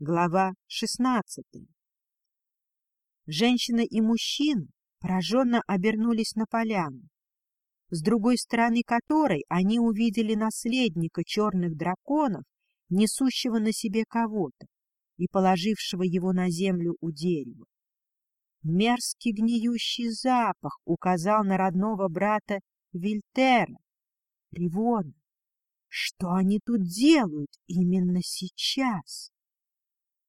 Глава шестнадцатая. Женщина и мужчина пораженно обернулись на поляну, с другой стороны которой они увидели наследника черных драконов, несущего на себе кого-то и положившего его на землю у дерева. Мерзкий гниющий запах указал на родного брата Вильтера, Ривона. Что они тут делают именно сейчас?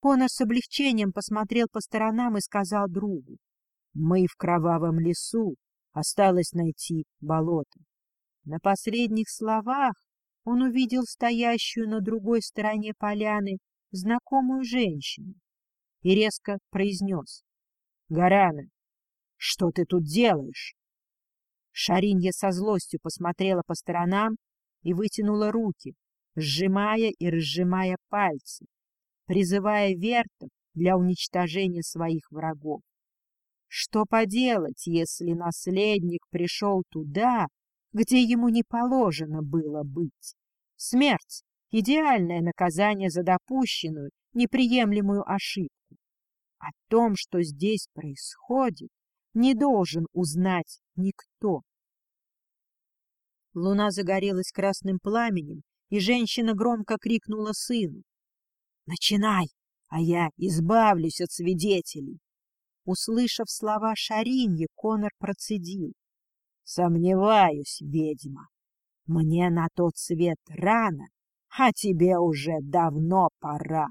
Конор с облегчением посмотрел по сторонам и сказал другу. — Мы в кровавом лесу. Осталось найти болото. На последних словах он увидел стоящую на другой стороне поляны знакомую женщину и резко произнес. — Гарана, что ты тут делаешь? Шаринья со злостью посмотрела по сторонам и вытянула руки, сжимая и разжимая пальцы призывая вертов для уничтожения своих врагов. Что поделать, если наследник пришел туда, где ему не положено было быть? Смерть — идеальное наказание за допущенную, неприемлемую ошибку. О том, что здесь происходит, не должен узнать никто. Луна загорелась красным пламенем, и женщина громко крикнула сыну. Начинай, а я избавлюсь от свидетелей. Услышав слова Шариньи, Конор процедил. Сомневаюсь, ведьма. Мне на тот свет рано, а тебе уже давно пора.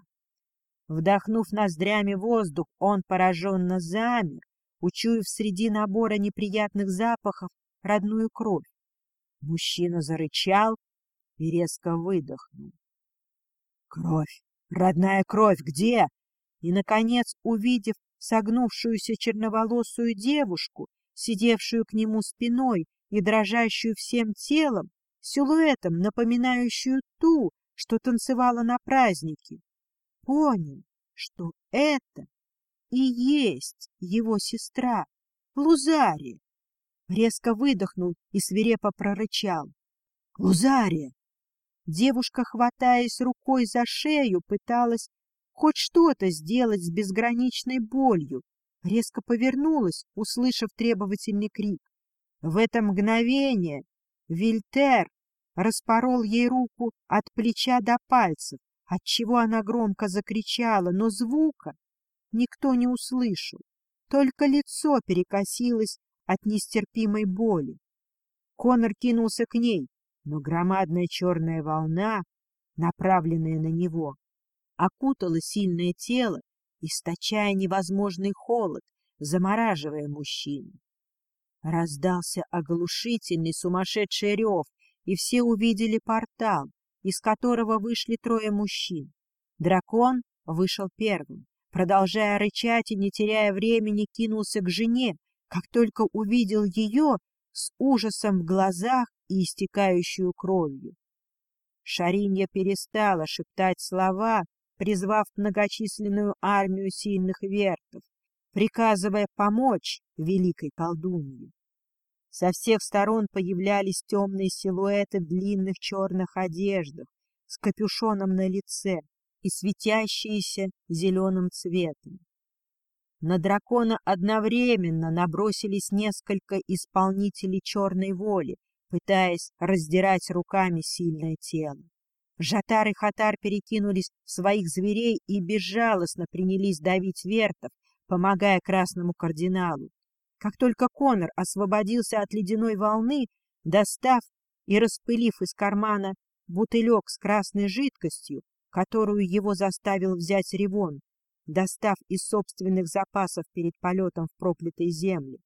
Вдохнув ноздрями воздух, он пораженно замер, учуяв среди набора неприятных запахов родную кровь. Мужчина зарычал и резко выдохнул. Кровь Родная кровь где? И, наконец, увидев согнувшуюся черноволосую девушку, сидевшую к нему спиной и дрожащую всем телом, силуэтом, напоминающую ту, что танцевала на празднике, понял, что это и есть его сестра, Лузария. Резко выдохнул и свирепо прорычал. — Лузария, Девушка, хватаясь рукой за шею, пыталась хоть что-то сделать с безграничной болью, резко повернулась, услышав требовательный крик. В это мгновение Вильтер распорол ей руку от плеча до пальцев, отчего она громко закричала, но звука никто не услышал, только лицо перекосилось от нестерпимой боли. Конор кинулся к ней, но громадная черная волна, направленная на него, окутала сильное тело, источая невозможный холод, замораживая мужчину. Раздался оглушительный сумасшедший рев, и все увидели портал, из которого вышли трое мужчин. Дракон вышел первым, продолжая рычать и, не теряя времени, кинулся к жене, как только увидел ее с ужасом в глазах и истекающую кровью. Шаринья перестала шептать слова, призвав многочисленную армию сильных вертов, приказывая помочь великой колдунье. Со всех сторон появлялись темные силуэты в длинных черных одеждах с капюшоном на лице и светящиеся зеленым цветом. На дракона одновременно набросились несколько исполнителей черной воли, пытаясь раздирать руками сильное тело. Жатар и Хатар перекинулись своих зверей и безжалостно принялись давить вертов, помогая красному кардиналу. Как только Конор освободился от ледяной волны, достав и распылив из кармана бутылек с красной жидкостью, которую его заставил взять Ревон, достав из собственных запасов перед полетом в проклятые земли,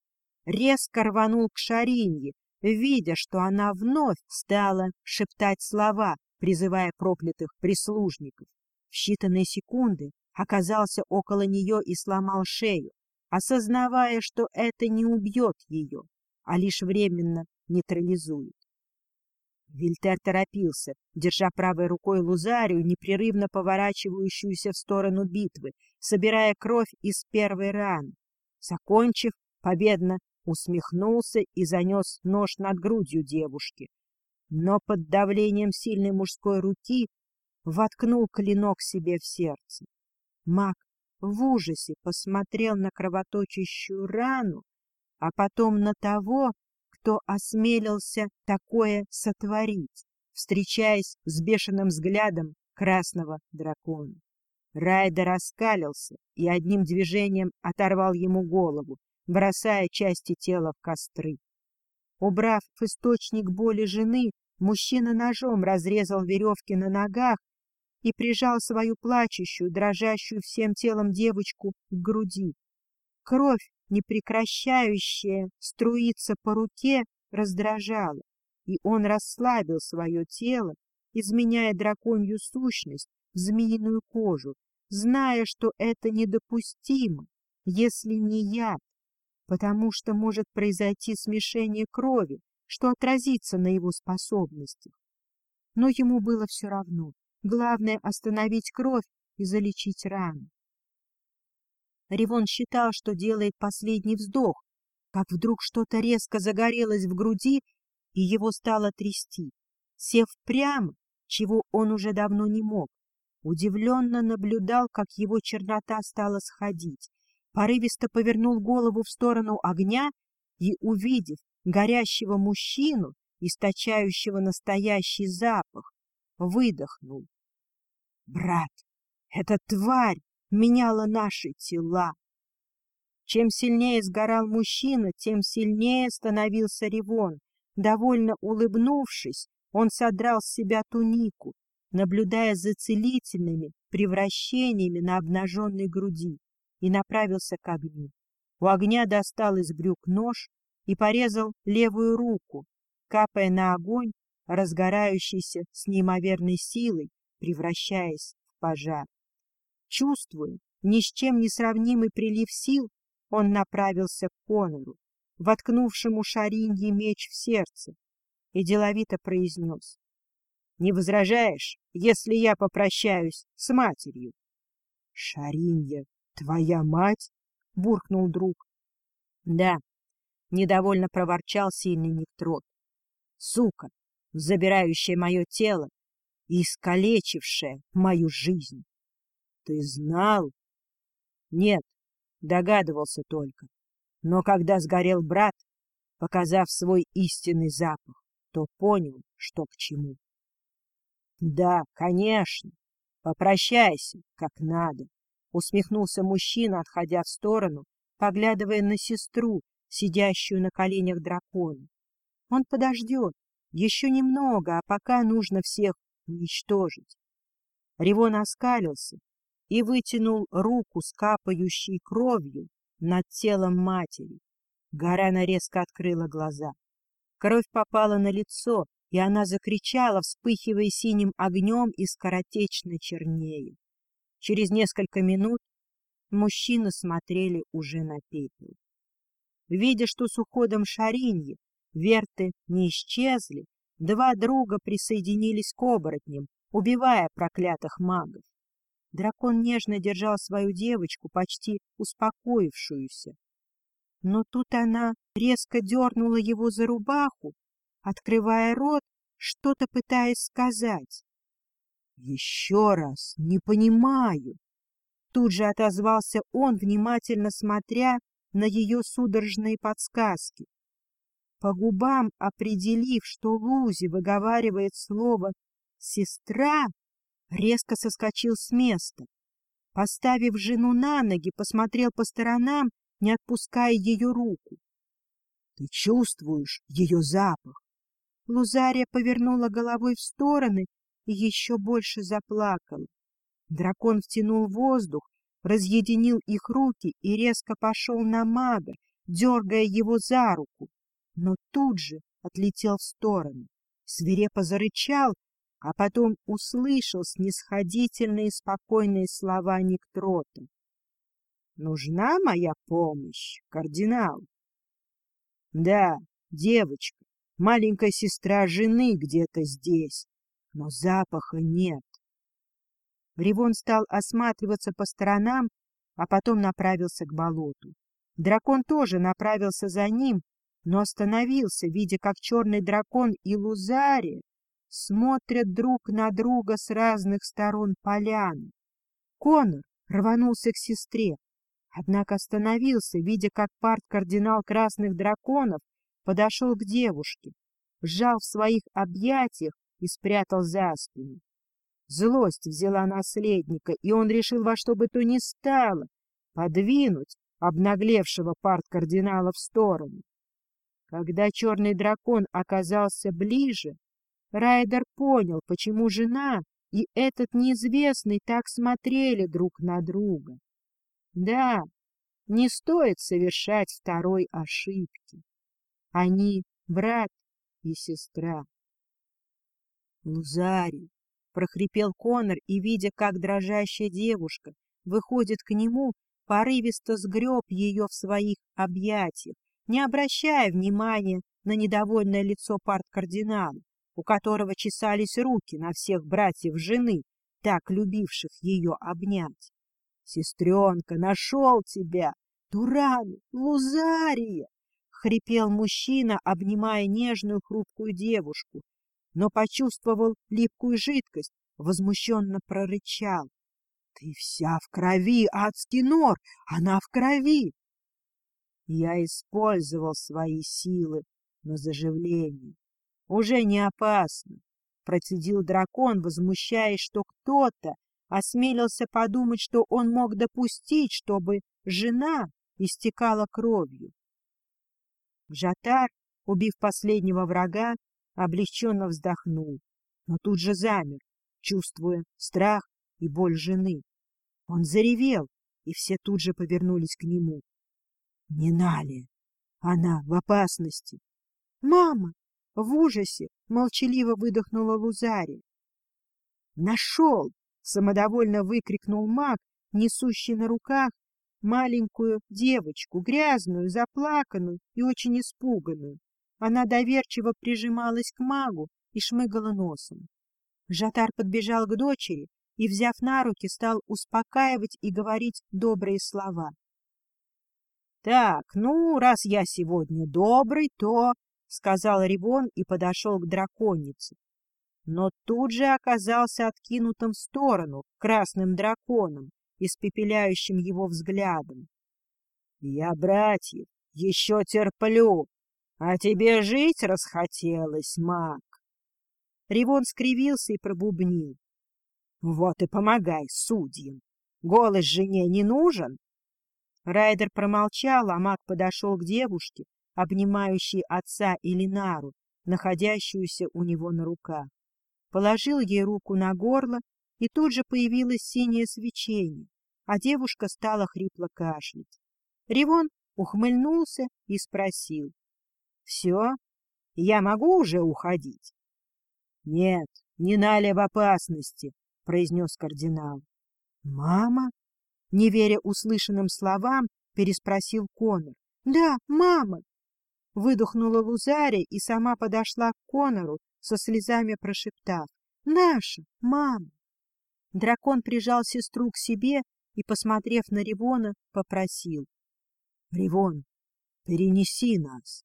резко рванул к Шаринье, видя, что она вновь стала шептать слова, призывая проклятых прислужников. В считанные секунды оказался около нее и сломал шею, осознавая, что это не убьет ее, а лишь временно нейтрализует. Вильтер торопился, держа правой рукой Лузарию, непрерывно поворачивающуюся в сторону битвы, собирая кровь из первой раны. Закончив, победно усмехнулся и занес нож над грудью девушки, но под давлением сильной мужской руки воткнул клинок себе в сердце. Маг в ужасе посмотрел на кровоточащую рану, а потом на того, кто осмелился такое сотворить, встречаясь с бешеным взглядом красного дракона. Райдер раскалился и одним движением оторвал ему голову, бросая части тела в костры. Убрав источник боли жены, мужчина ножом разрезал веревки на ногах и прижал свою плачущую, дрожащую всем телом девочку к груди. Кровь, не прекращающая струиться по руке, раздражала, и он расслабил свое тело, изменяя драконью сущность в змеиную кожу, зная, что это недопустимо, если не яд, потому что может произойти смешение крови, что отразится на его способностях. Но ему было все равно. Главное — остановить кровь и залечить рану. Ривон считал, что делает последний вздох, как вдруг что-то резко загорелось в груди, и его стало трясти. Сев прямо, чего он уже давно не мог, удивленно наблюдал, как его чернота стала сходить, порывисто повернул голову в сторону огня и, увидев горящего мужчину, источающего настоящий запах, выдохнул. Брат, эта тварь меняла наши тела. Чем сильнее сгорал мужчина, тем сильнее становился Ревон. Довольно улыбнувшись, он содрал с себя тунику, наблюдая за целительными превращениями на обнаженной груди, и направился к огню. У огня достал из брюк нож и порезал левую руку, капая на огонь, разгорающийся с неимоверной силой, превращаясь в пожар. Чувствуя ни с чем не сравнимый прилив сил, он направился к Конору, воткнувшему шаринье меч в сердце, и деловито произнес. — Не возражаешь, если я попрощаюсь с матерью? — Шаринья, твоя мать? — буркнул друг. — Да, — недовольно проворчал сильный Никтрот. — Сука, забирающая мое тело и искалечившая мою жизнь. Ты знал? Нет, догадывался только. Но когда сгорел брат, показав свой истинный запах, то понял, что к чему. Да, конечно. Попрощайся, как надо. Усмехнулся мужчина, отходя в сторону, поглядывая на сестру, сидящую на коленях дракона. Он подождет, еще немного, а пока нужно всех уничтожить. Ревон оскалился и вытянул руку с капающей кровью над телом матери. Гарана резко открыла глаза. Кровь попала на лицо, и она закричала, вспыхивая синим огнем и скоротечно чернее. Через несколько минут мужчины смотрели уже на пепел. Видя, что с уходом Шариньи верты не исчезли, два друга присоединились к оборотням, убивая проклятых магов. Дракон нежно держал свою девочку, почти успокоившуюся. Но тут она резко дернула его за рубаху, открывая рот, что-то пытаясь сказать. — Еще раз, не понимаю. Тут же отозвался он, внимательно смотря на ее судорожные подсказки. По губам определив, что Лузи выговаривает слово «сестра», резко соскочил с места. Поставив жену на ноги, посмотрел по сторонам, не отпуская ее руку. — Ты чувствуешь ее запах? Лузария повернула головой в стороны и еще больше заплакала. Дракон втянул воздух, разъединил их руки и резко пошел на мага, дергая его за руку, но тут же отлетел в сторону. Свирепо зарычал а потом услышал снисходительные спокойные слова Никтрота. «Нужна моя помощь, кардинал?» «Да, девочка, маленькая сестра жены где-то здесь, но запаха нет». Ривон стал осматриваться по сторонам, а потом направился к болоту. Дракон тоже направился за ним, но остановился, видя, как черный дракон и Лузария смотрят друг на друга с разных сторон поляны. Конор рванулся к сестре, однако остановился, видя, как парт-кардинал красных драконов подошел к девушке, сжал в своих объятиях и спрятал за спину. Злость взяла наследника, и он решил во что бы то ни стало подвинуть обнаглевшего парт-кардинала в сторону. Когда черный дракон оказался ближе, Райдер понял, почему жена и этот неизвестный так смотрели друг на друга. Да, не стоит совершать второй ошибки. Они брат и сестра. Лузарий, прохрипел Конор и, видя, как дрожащая девушка выходит к нему, порывисто сгреб ее в своих объятиях, не обращая внимания на недовольное лицо парт-кардинала, у которого чесались руки на всех братьев жены, так любивших ее обнять. «Сестренка, нашел тебя! Туран! Лузария!» — хрипел мужчина, обнимая нежную хрупкую девушку, но почувствовал липкую жидкость, возмущенно прорычал. — Ты вся в крови, адский нор! Она в крови! Я использовал свои силы на заживление. Уже не опасно, — процедил дракон, возмущаясь, что кто-то осмелился подумать, что он мог допустить, чтобы жена истекала кровью. Жатар, убив последнего врага, облегченно вздохнул, но тут же замер, чувствуя страх и боль жены. Он заревел, и все тут же повернулись к нему. — Не Нали! Она в опасности! — Мама! — в ужасе молчаливо выдохнула Лузари. — Нашел! — самодовольно выкрикнул маг, несущий на руках маленькую девочку, грязную, заплаканную и очень испуганную. Она доверчиво прижималась к магу и шмыгала носом. Жатар подбежал к дочери и, взяв на руки, стал успокаивать и говорить добрые слова. — Так, ну, раз я сегодня добрый, то... — сказал Рибон и подошел к драконице. Но тут же оказался откинутым в сторону красным драконом, испепеляющим его взглядом. — Я, братьев, еще терплю, а тебе жить расхотелось, маг. Ривон скривился и пробубнил. Вот и помогай судьям. Голос жене не нужен? Райдер промолчал, а маг подошел к девушке, обнимающей отца и Линару, находящуюся у него на руках. Положил ей руку на горло, и тут же появилось синее свечение, а девушка стала хрипло кашлять. Ривон ухмыльнулся и спросил. — Все? Я могу уже уходить? — Нет, не Наля в опасности, — произнес кардинал. — Мама? — не веря услышанным словам, переспросил Конор. — Да, мама! Выдохнула Лузария и сама подошла к Конору, со слезами прошептав. — Наша мама! Дракон прижал сестру к себе и, посмотрев на Ривона, попросил. — Ривон, перенеси нас.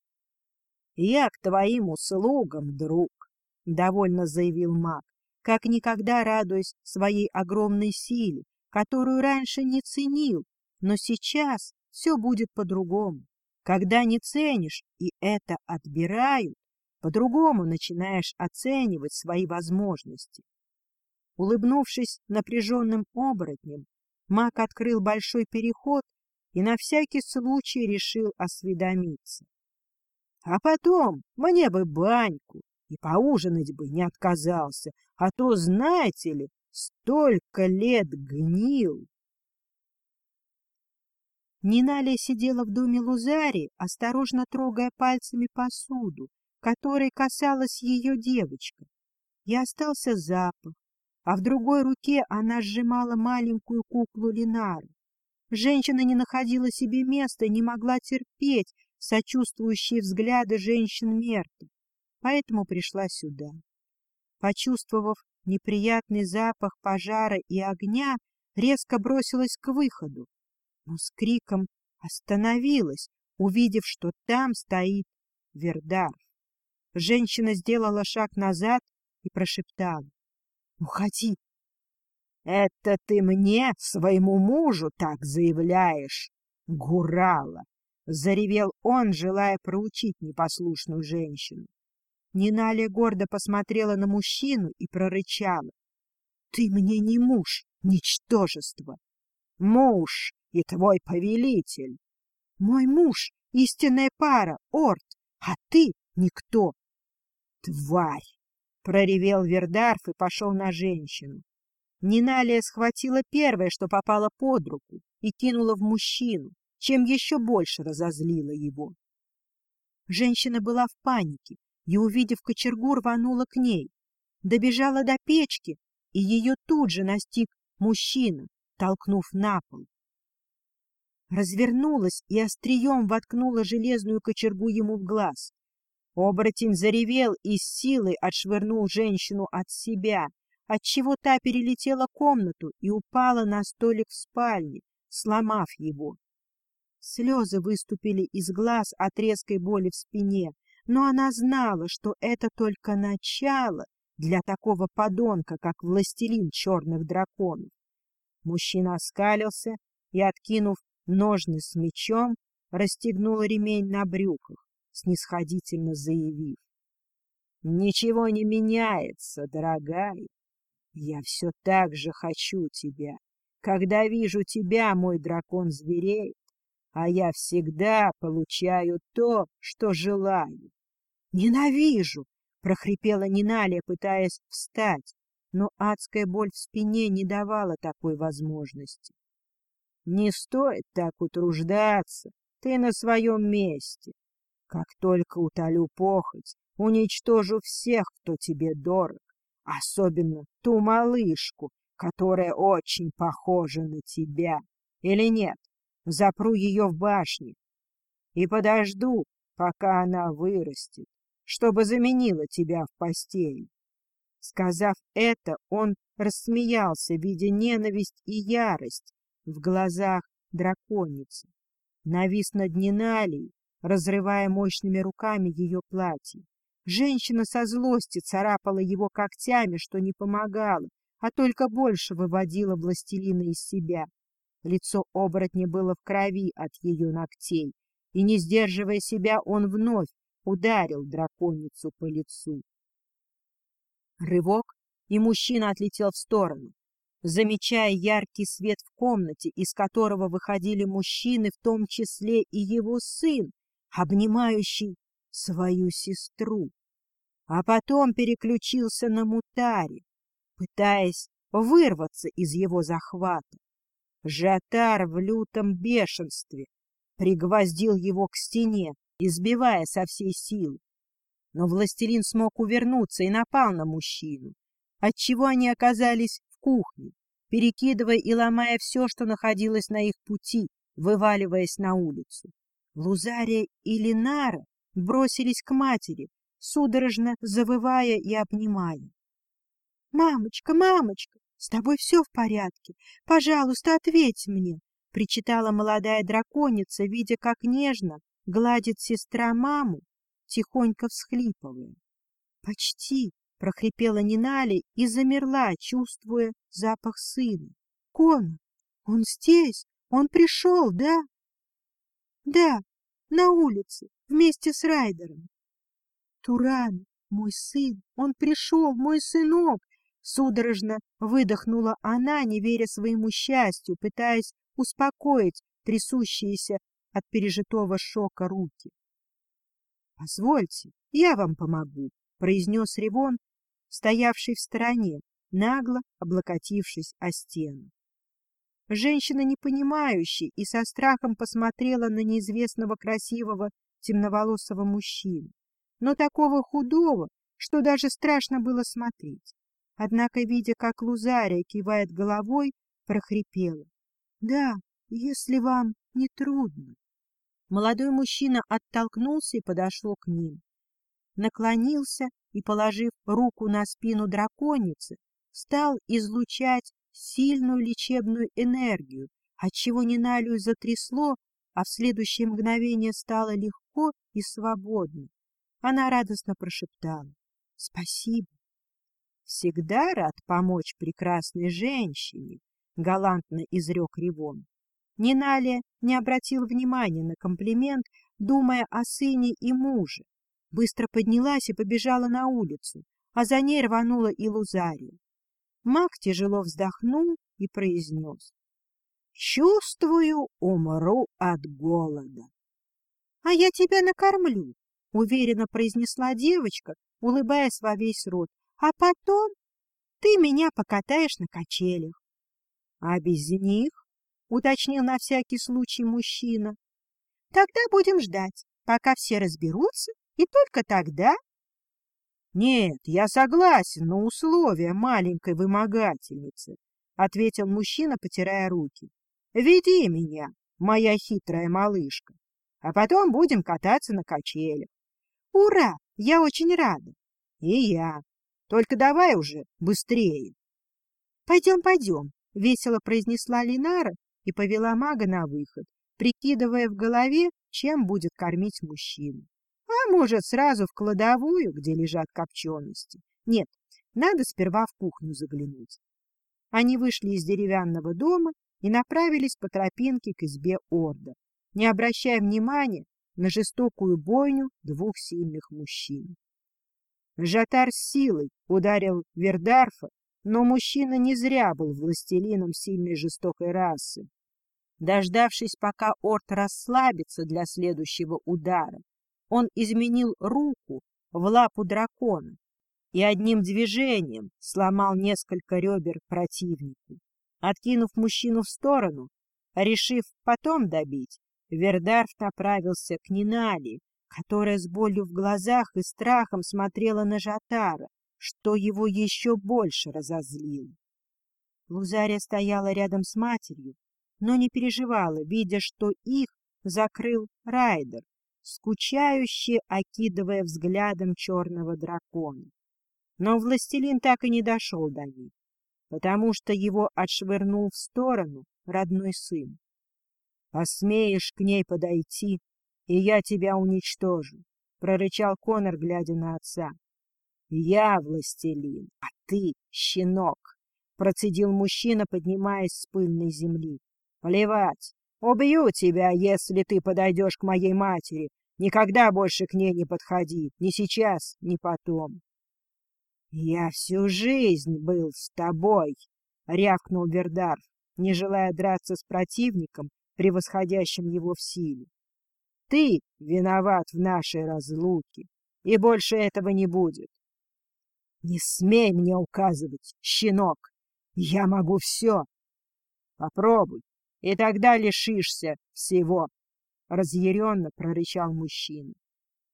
«Я к твоим услугам, друг», — довольно заявил маг, как никогда радуясь своей огромной силе, которую раньше не ценил, но сейчас все будет по-другому. Когда не ценишь и это отбирают, по-другому начинаешь оценивать свои возможности. Улыбнувшись напряженным оборотнем, маг открыл большой переход и на всякий случай решил осведомиться. А потом мне бы баньку, и поужинать бы не отказался, а то, знаете ли, столько лет гнил. Ниналия сидела в доме Лузари, осторожно трогая пальцами посуду, которой касалась ее девочка. И остался запах, а в другой руке она сжимала маленькую куклу Линару. Женщина не находила себе места не могла терпеть, сочувствующие взгляды женщин Мерта, поэтому пришла сюда. Почувствовав неприятный запах пожара и огня, резко бросилась к выходу, но с криком остановилась, увидев, что там стоит Вердар. Женщина сделала шаг назад и прошептала. — Уходи! Это ты мне, своему мужу, так заявляешь, Гурала! — заревел он, желая проучить непослушную женщину. Ниналия гордо посмотрела на мужчину и прорычала. — Ты мне не муж, ничтожество! Муж и твой повелитель! Мой муж — истинная пара, Орд, а ты — никто! Тварь! — проревел Вердарф и пошел на женщину. Ниналия схватила первое, что попало под руку, и кинула в мужчину, чем еще больше разозлила его. Женщина была в панике и, увидев кочергу, рванула к ней. Добежала до печки, и ее тут же настиг мужчина, толкнув на пол. Развернулась и острием воткнула железную кочергу ему в глаз. Оборотень заревел и с силой отшвырнул женщину от себя, отчего та перелетела комнату и упала на столик в спальне, сломав его. Слезы выступили из глаз от резкой боли в спине, но она знала, что это только начало для такого подонка, как властелин черных драконов. Мужчина оскалился и, откинув ножны с мечом, расстегнул ремень на брюках, снисходительно заявив. — Ничего не меняется, дорогая. Я все так же хочу тебя. Когда вижу тебя, мой дракон звереет, а я всегда получаю то, что желаю. «Ненавижу!» — прохрипела Ниналия, пытаясь встать, но адская боль в спине не давала такой возможности. «Не стоит так утруждаться, ты на своем месте. Как только утолю похоть, уничтожу всех, кто тебе дорог, особенно ту малышку, которая очень похожа на тебя. Или нет, запру ее в башне и подожду, пока она вырастет чтобы заменила тебя в постели. Сказав это, он рассмеялся, видя ненависть и ярость в глазах драконицы. Навис над Ниналией, разрывая мощными руками ее платье. Женщина со злости царапала его когтями, что не помогало, а только больше выводила властелина из себя. Лицо оборотня было в крови от ее ногтей, и, не сдерживая себя, он вновь ударил драконицу по лицу. Рывок, и мужчина отлетел в сторону, замечая яркий свет в комнате, из которого выходили мужчины, в том числе и его сын, обнимающий свою сестру. А потом переключился на Мутаре, пытаясь вырваться из его захвата. Жатар в лютом бешенстве пригвоздил его к стене, избивая со всей силы. Но властелин смог увернуться и напал на мужчину, отчего они оказались в кухне, перекидывая и ломая все, что находилось на их пути, вываливаясь на улицу. Лузария и Линара бросились к матери, судорожно завывая и обнимая. — Мамочка, мамочка, с тобой все в порядке. Пожалуйста, ответь мне, — причитала молодая драконица, видя, как нежно гладит сестра маму, тихонько всхлипывая. «Почти!» — прохрипела Нинали и замерла, чувствуя запах сына. «Кона, он здесь? Он пришел, да?» «Да, на улице, вместе с Райдером». «Туран, мой сын, он пришел, мой сынок!» Судорожно выдохнула она, не веря своему счастью, пытаясь успокоить трясущиеся от пережитого шока руки. — Позвольте, я вам помогу, — произнес Ревон, стоявший в стороне, нагло облокотившись о стену. Женщина, непонимающая, и со страхом посмотрела на неизвестного красивого темноволосого мужчину, но такого худого, что даже страшно было смотреть. Однако, видя, как Лузария кивает головой, прохрипела. — Да, если вам не трудно. Молодой мужчина оттолкнулся и подошел к ним. Наклонился и, положив руку на спину драконицы, стал излучать сильную лечебную энергию, отчего Ниналию затрясло, а в следующее мгновение стало легко и свободно. Она радостно прошептала «Спасибо». Всегда рад помочь прекрасной женщине, — галантно изрек Ривон. Ниналия не обратил внимания на комплимент, думая о сыне и муже. Быстро поднялась и побежала на улицу, а за ней рванула и Лузария. Маг тяжело вздохнул и произнес. — Чувствую, умру от голода. — А я тебя накормлю, — уверенно произнесла девочка, улыбаясь во весь рот. — А потом ты меня покатаешь на качелях. — А без них? — уточнил на всякий случай мужчина. — Тогда будем ждать, пока все разберутся, и только тогда... — Нет, я согласен на условия маленькой вымогательницы, — ответил мужчина, потирая руки. — Веди меня, моя хитрая малышка, а потом будем кататься на качелях. — Ура! Я очень рада. — И я. Только давай уже быстрее. — Пойдем, пойдем, — весело произнесла Линара и повела мага на выход, прикидывая в голове, чем будет кормить мужчину. А может, сразу в кладовую, где лежат копчености. Нет, надо сперва в кухню заглянуть. Они вышли из деревянного дома и направились по тропинке к избе Орда, не обращая внимания на жестокую бойню двух сильных мужчин. Жатар с силой ударил Вердарфа, но мужчина не зря был властелином сильной жестокой расы. Дождавшись, пока Орд расслабится для следующего удара, он изменил руку в лапу дракона и одним движением сломал несколько ребер противнику. Откинув мужчину в сторону, решив потом добить, Вердарф направился к Нинали, которая с болью в глазах и страхом смотрела на Жатара, что его еще больше разозлило. Лузария стояла рядом с матерью, но не переживала, видя, что их закрыл Райдер, скучающе окидывая взглядом черного дракона. Но властелин так и не дошел до них, потому что его отшвырнул в сторону родной сын. «Посмеешь к ней подойти, и я тебя уничтожу», — прорычал Конор, глядя на отца. «Я властелин, а ты — щенок», — процедил мужчина, поднимаясь с пыльной земли. Плевать. Убью тебя, если ты подойдешь к моей матери. Никогда больше к ней не подходи. Ни сейчас, ни потом. Я всю жизнь был с тобой, — рявкнул Вердар, не желая драться с противником, превосходящим его в силе. Ты виноват в нашей разлуке, и больше этого не будет. Не смей мне указывать, щенок. Я могу все. Попробуй, и тогда лишишься всего, — разъяренно прорычал мужчина.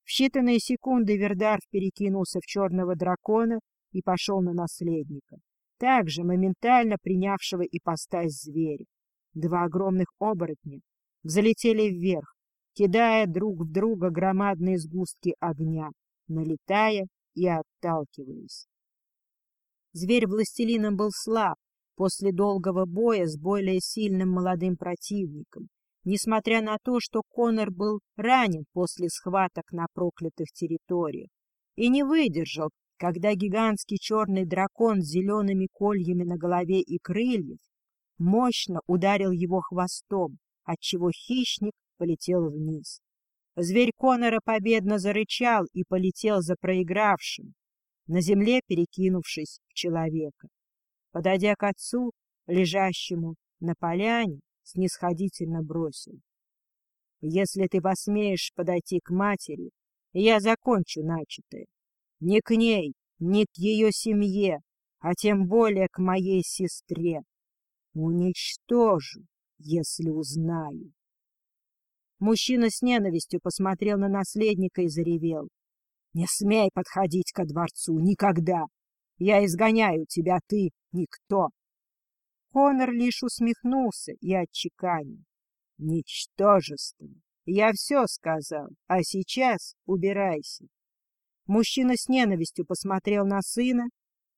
В считанные секунды Вердарф перекинулся в черного дракона и пошел на наследника, также моментально принявшего ипостась зверя. Два огромных оборотня взлетели вверх, кидая друг в друга громадные сгустки огня, налетая и отталкиваясь. Зверь властелина был слаб, после долгого боя с более сильным молодым противником, несмотря на то, что Конор был ранен после схваток на проклятых территориях и не выдержал, когда гигантский черный дракон с зелеными кольями на голове и крыльев мощно ударил его хвостом, отчего хищник полетел вниз. Зверь Конора победно зарычал и полетел за проигравшим, на земле перекинувшись в человека. Подойдя к отцу, лежащему на поляне, снисходительно бросил. — Если ты посмеешь подойти к матери, я закончу начатое. Не к ней, не к ее семье, а тем более к моей сестре. Уничтожу, если узнаю. Мужчина с ненавистью посмотрел на наследника и заревел. — Не смей подходить ко дворцу, никогда! Я изгоняю тебя, ты никто. Конор лишь усмехнулся и отчеканил. Ничтожество. Я все сказал, а сейчас убирайся. Мужчина с ненавистью посмотрел на сына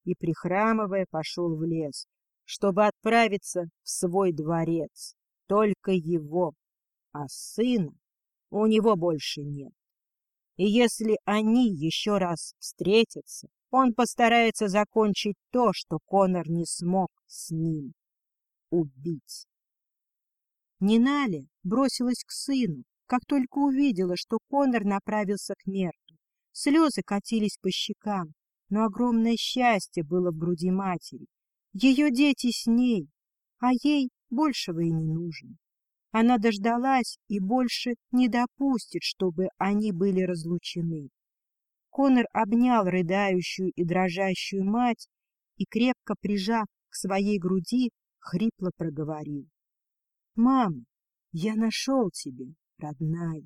и, прихрамывая, пошел в лес, чтобы отправиться в свой дворец. Только его, а сына у него больше нет. И если они еще раз встретятся, Он постарается закончить то, что Конор не смог с ним — убить. Ниналя бросилась к сыну, как только увидела, что Конор направился к Мерту. Слезы катились по щекам, но огромное счастье было в груди матери. Ее дети с ней, а ей большего и не нужно. Она дождалась и больше не допустит, чтобы они были разлучены. Конор обнял рыдающую и дрожащую мать и, крепко прижав к своей груди, хрипло проговорил. — Мама, я нашел тебя, родная.